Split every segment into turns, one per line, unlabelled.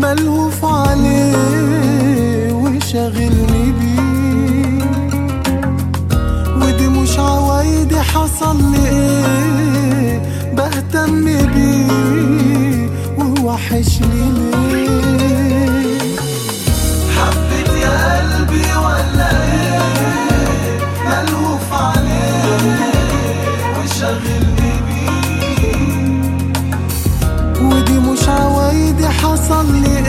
ملهوف عليه وشاغلني بيه. ودي مش عوايدي حصل لي إيه؟ بهتم بيه ووحشني ليه. حبيت يا قلبي ولا إيه؟ ملهوف عليه وشاغلني بيه. ودي مش عوايدي حصل لي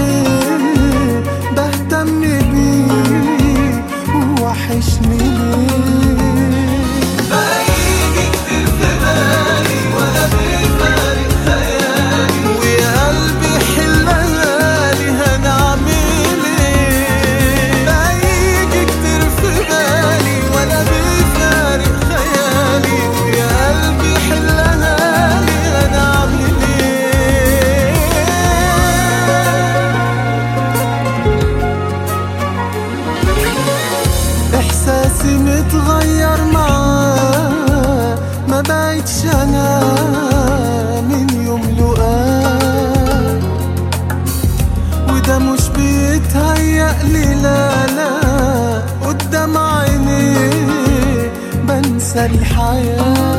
احساسي متغير معاه ما بقتش أنا من يوم لقاه وده مش بيتهيأ لي لا لا قدام عينيه بنسى الحياة.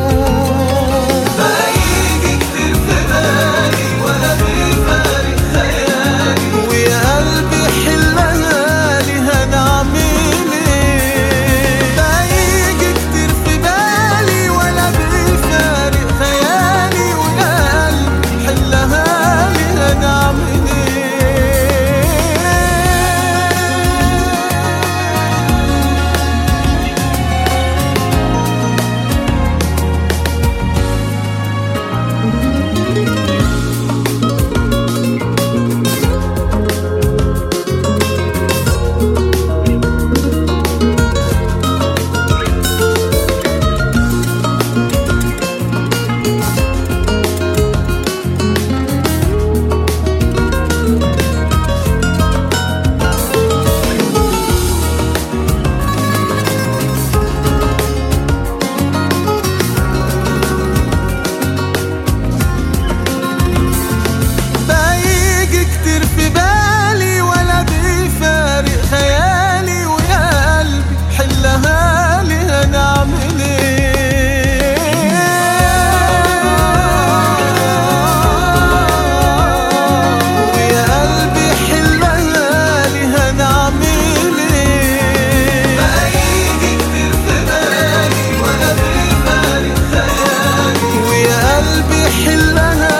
قلبي حلها